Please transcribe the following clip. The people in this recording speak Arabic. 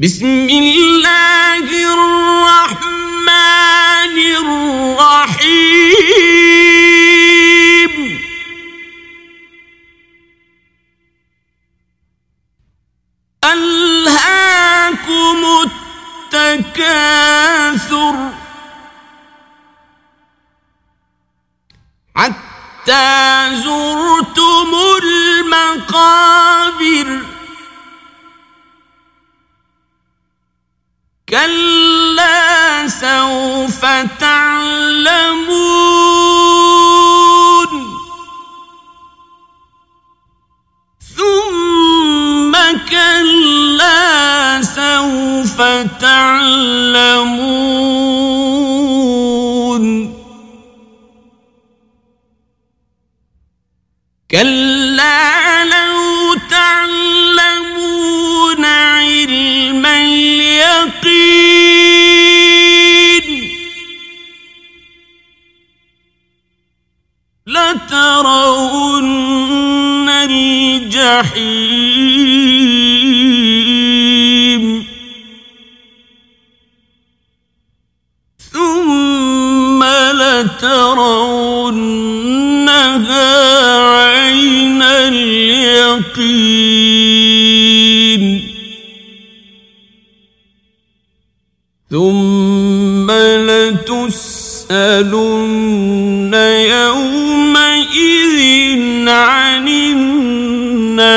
بسم اللہ الرحمن الرحیم الہاکم التکاثر حتی زرتم المقام كلا سوف تعلمون ثم كلا سوف تعلمون كلا لترون الجحيم. ثم لترونها عين اليقين. ثم لتسلم يسألن يومئذ عن النعيم